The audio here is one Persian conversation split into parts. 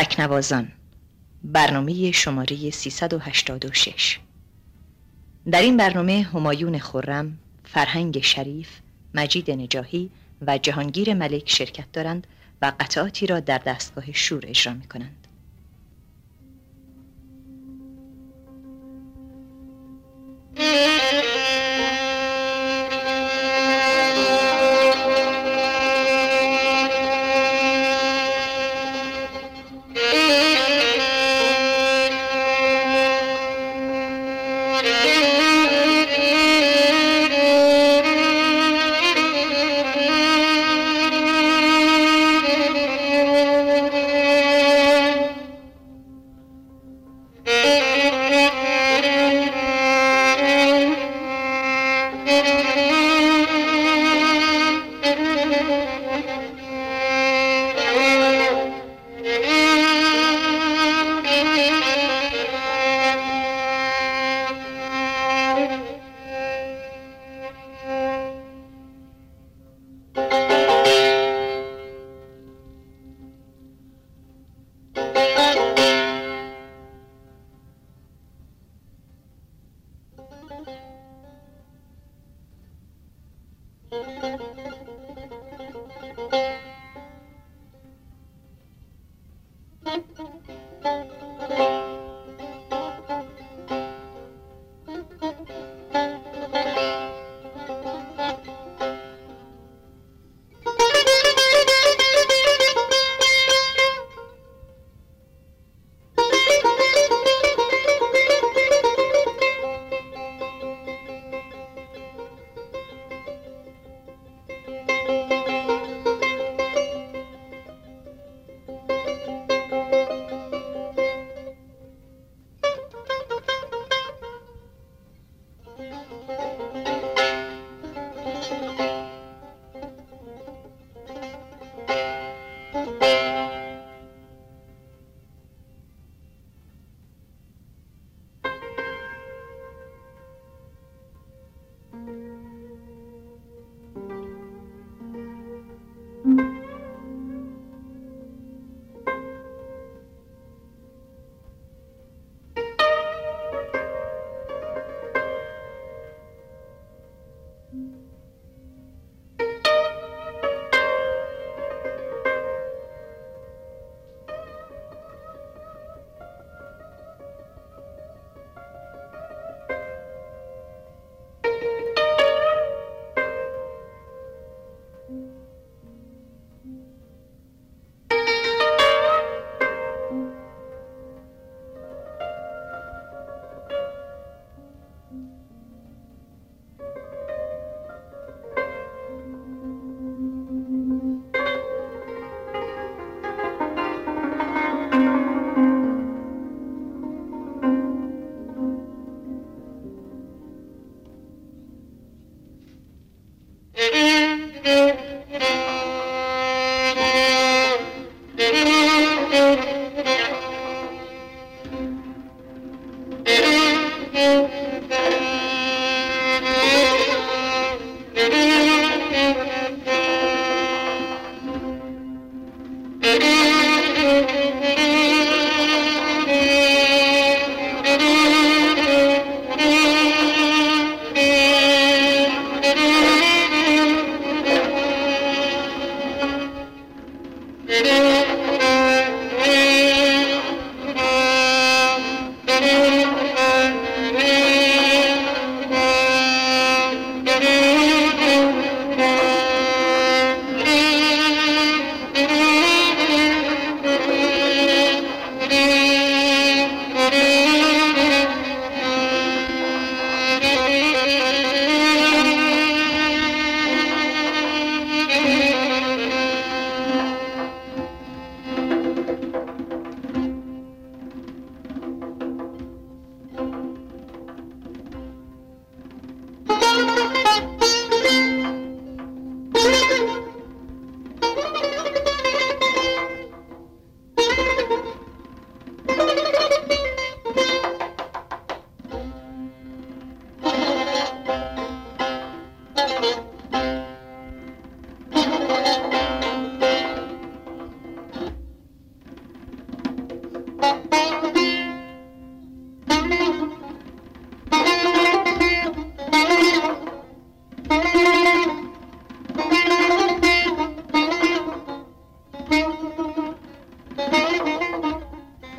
تکنوازان برنامه شماره 386 در این برنامه همایون خرم، فرهنگ شریف، مجید نجاهی و جهانگیر ملک شرکت دارند و قطعاتی را در دستگاه شور اجرا می کنند.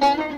Thank you.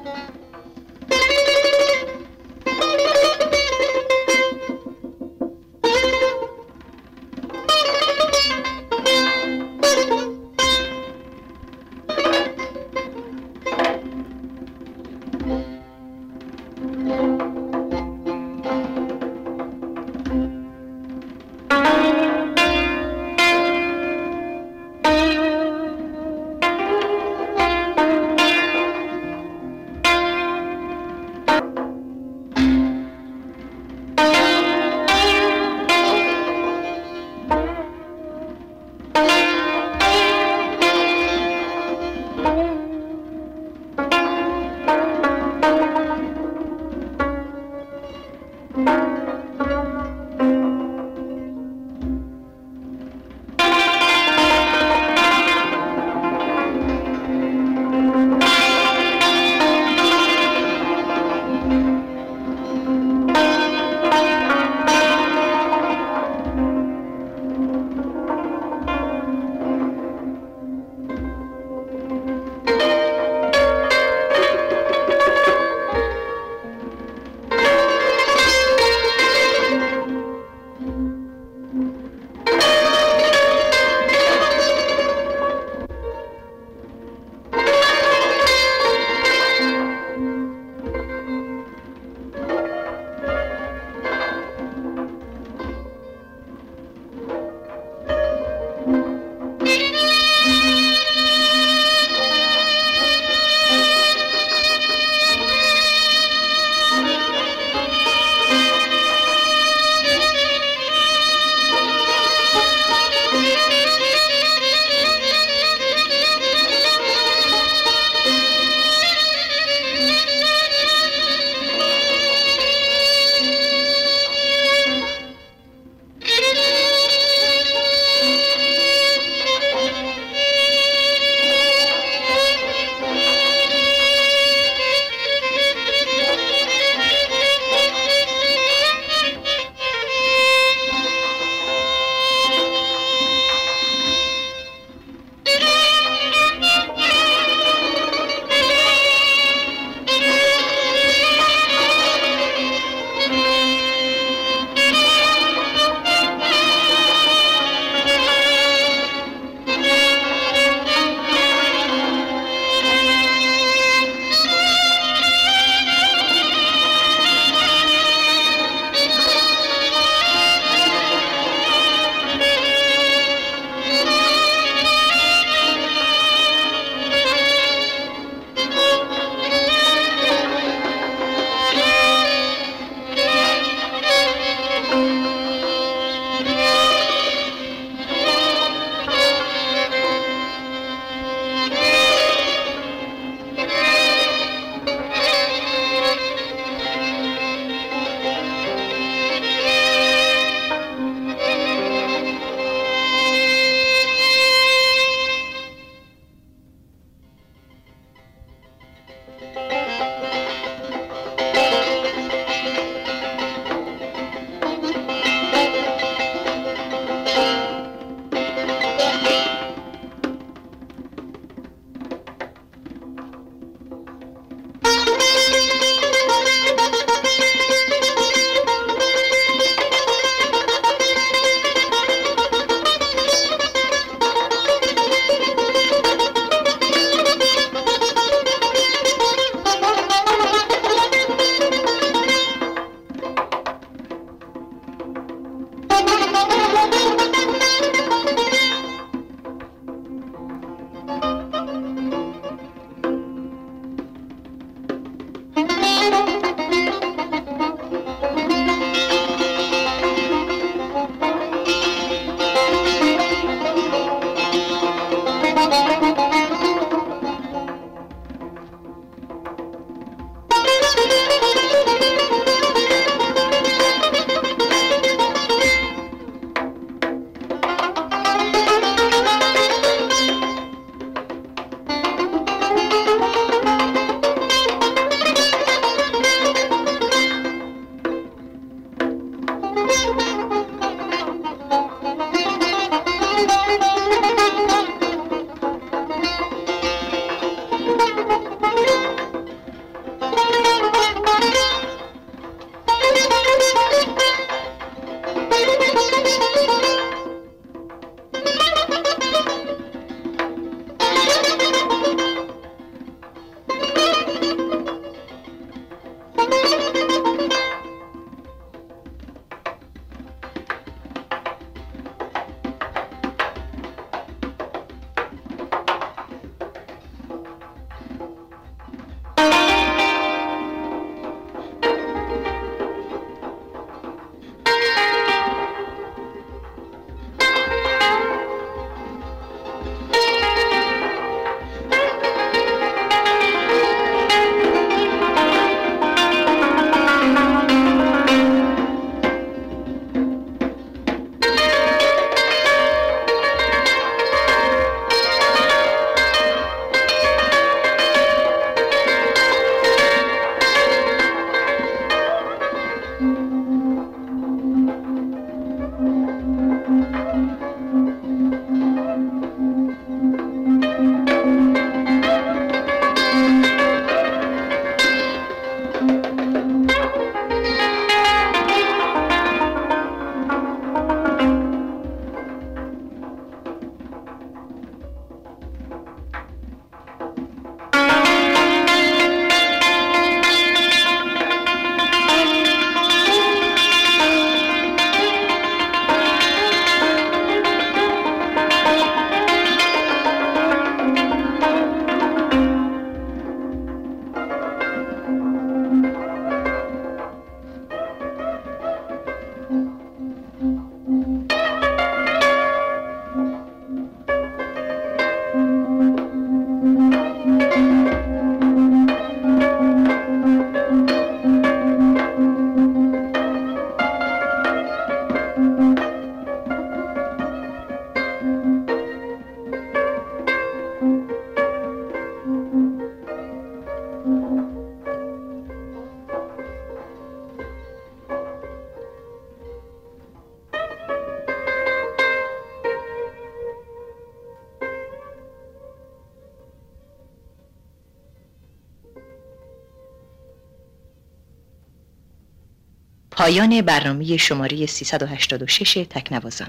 پایان برنامه شماره 386 تکنوازان.